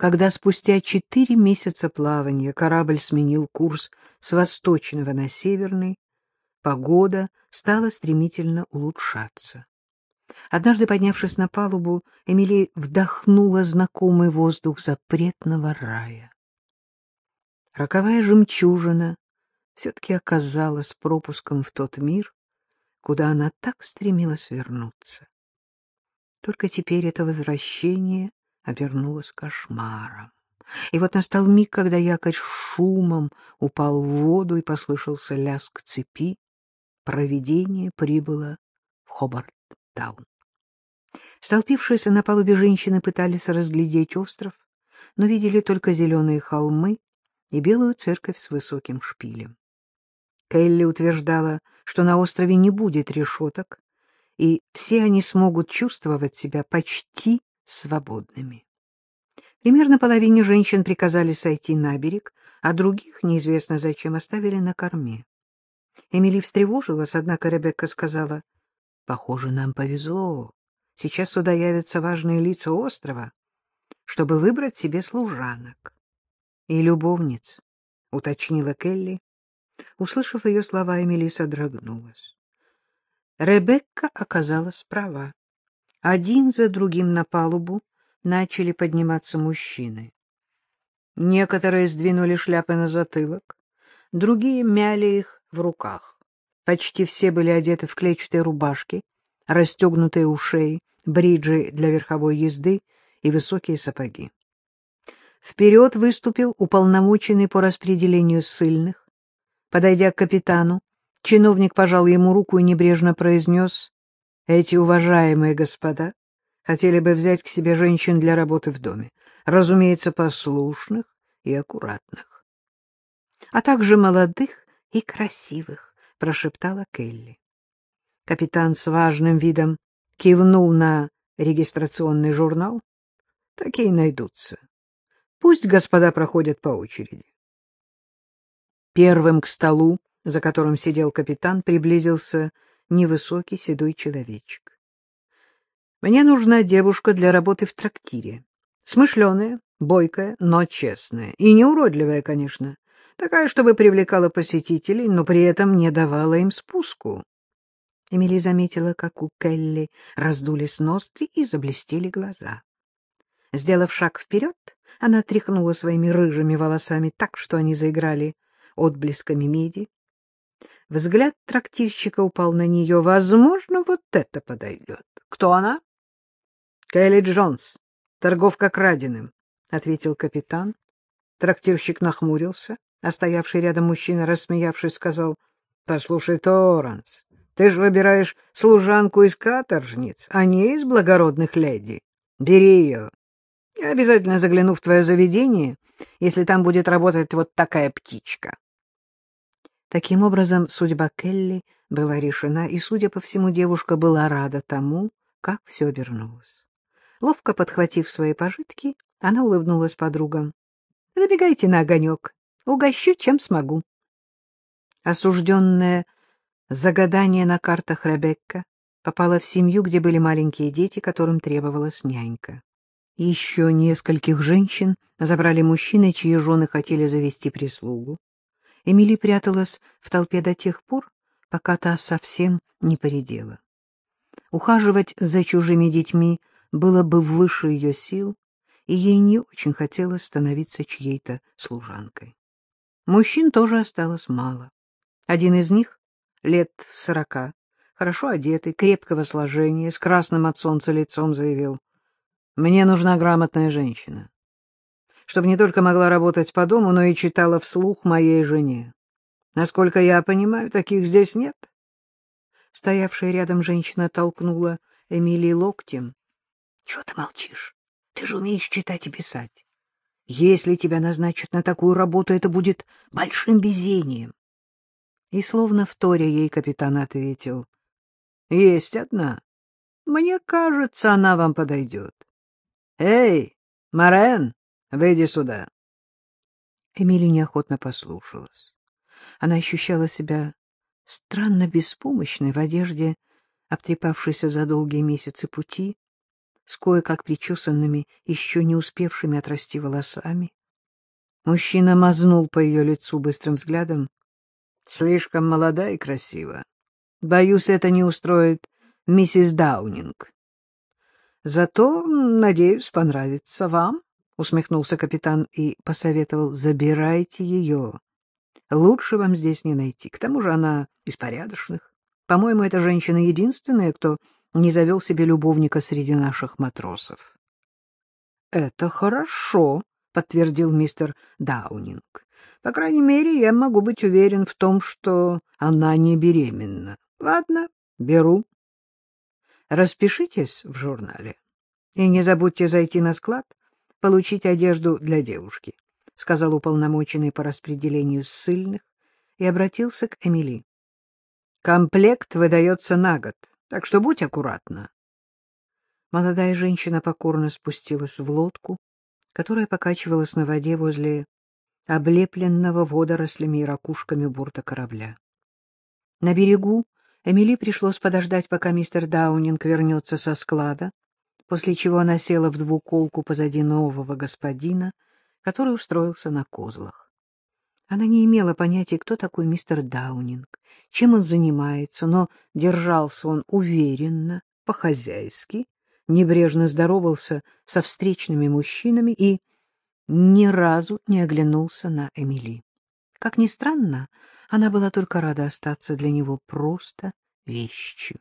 когда спустя четыре месяца плавания корабль сменил курс с восточного на северный, погода стала стремительно улучшаться. Однажды, поднявшись на палубу, Эмили вдохнула знакомый воздух запретного рая. Роковая жемчужина все-таки оказалась пропуском в тот мир, куда она так стремилась вернуться. Только теперь это возвращение обернулось кошмаром. И вот настал миг, когда якорь шумом упал в воду и послышался лязг цепи. Провидение прибыло в Хобарт-таун. Столпившиеся на палубе женщины пытались разглядеть остров, но видели только зеленые холмы и белую церковь с высоким шпилем. Келли утверждала, что на острове не будет решеток, и все они смогут чувствовать себя почти свободными. Примерно половине женщин приказали сойти на берег, а других, неизвестно зачем, оставили на корме. Эмили встревожилась, однако Ребекка сказала, «Похоже, нам повезло. Сейчас сюда явятся важные лица острова, чтобы выбрать себе служанок и любовниц», — уточнила Келли. Услышав ее слова, Эмили содрогнулась. Ребекка оказалась права. Один за другим на палубу начали подниматься мужчины. Некоторые сдвинули шляпы на затылок, другие мяли их в руках. Почти все были одеты в клетчатые рубашки, расстегнутые у шеи, бриджи для верховой езды и высокие сапоги. Вперед выступил уполномоченный по распределению ссыльных. Подойдя к капитану, чиновник пожал ему руку и небрежно произнес, «Эти уважаемые господа хотели бы взять к себе женщин для работы в доме, разумеется, послушных и аккуратных, а также молодых и красивых», — прошептала Келли. Капитан с важным видом кивнул на регистрационный журнал. Такие найдутся. Пусть господа проходят по очереди. Первым к столу, за которым сидел капитан, приблизился невысокий седой человечек. Мне нужна девушка для работы в трактире. Смышленая, бойкая, но честная. И не уродливая, конечно. Такая, чтобы привлекала посетителей, но при этом не давала им спуску. Эмили заметила, как у Келли раздулись ноздри и заблестели глаза. Сделав шаг вперед, она тряхнула своими рыжими волосами так, что они заиграли отблесками меди. Взгляд трактирщика упал на нее. Возможно, вот это подойдет. Кто она? Келли Джонс, торговка краденым, — ответил капитан. Трактирщик нахмурился, а стоявший рядом мужчина, рассмеявшись, сказал, — Послушай, Торренс, ты же выбираешь служанку из каторжниц, а не из благородных леди. Бери ее. Я обязательно загляну в твое заведение, если там будет работать вот такая птичка. Таким образом, судьба Келли была решена, и, судя по всему, девушка была рада тому, как все обернулось. Ловко подхватив свои пожитки, она улыбнулась подругам. — Забегайте на огонек, угощу, чем смогу. Осужденная за гадание на картах Ребекка попала в семью, где были маленькие дети, которым требовалась нянька. Еще нескольких женщин забрали мужчины, чьи жены хотели завести прислугу. Эмили пряталась в толпе до тех пор, пока та совсем не поредела. Ухаживать за чужими детьми было бы выше ее сил, и ей не очень хотелось становиться чьей-то служанкой. Мужчин тоже осталось мало. Один из них, лет сорока, хорошо одетый, крепкого сложения, с красным от солнца лицом, заявил, «Мне нужна грамотная женщина чтобы не только могла работать по дому, но и читала вслух моей жене. Насколько я понимаю, таких здесь нет. Стоявшая рядом женщина толкнула Эмилии локтем. — Чего ты молчишь? Ты же умеешь читать и писать. Если тебя назначат на такую работу, это будет большим везением. И словно в торе ей капитан ответил. — Есть одна. Мне кажется, она вам подойдет. — Эй, Морен! Выйди сюда. Эмили неохотно послушалась. Она ощущала себя странно беспомощной в одежде, обтрепавшейся за долгие месяцы пути, с кое-как причесанными, еще не успевшими отрасти волосами. Мужчина мазнул по ее лицу быстрым взглядом. — Слишком молода и красива. Боюсь, это не устроит миссис Даунинг. — Зато, надеюсь, понравится вам, — усмехнулся капитан и посоветовал. — Забирайте ее. Лучше вам здесь не найти. К тому же она из порядочных. По-моему, эта женщина единственная, кто не завел себе любовника среди наших матросов. — Это хорошо, — подтвердил мистер Даунинг. — По крайней мере, я могу быть уверен в том, что она не беременна. Ладно, беру. Распишитесь в журнале. И не забудьте зайти на склад, получить одежду для девушки, — сказал уполномоченный по распределению ссыльных и обратился к Эмили. — Комплект выдается на год, так что будь аккуратна. Молодая женщина покорно спустилась в лодку, которая покачивалась на воде возле облепленного водорослями и ракушками борта корабля. На берегу Эмили пришлось подождать, пока мистер Даунинг вернется со склада, после чего она села в двуколку позади нового господина, который устроился на козлах. Она не имела понятия, кто такой мистер Даунинг, чем он занимается, но держался он уверенно, по-хозяйски, небрежно здоровался со встречными мужчинами и ни разу не оглянулся на Эмили. Как ни странно, она была только рада остаться для него просто вещью.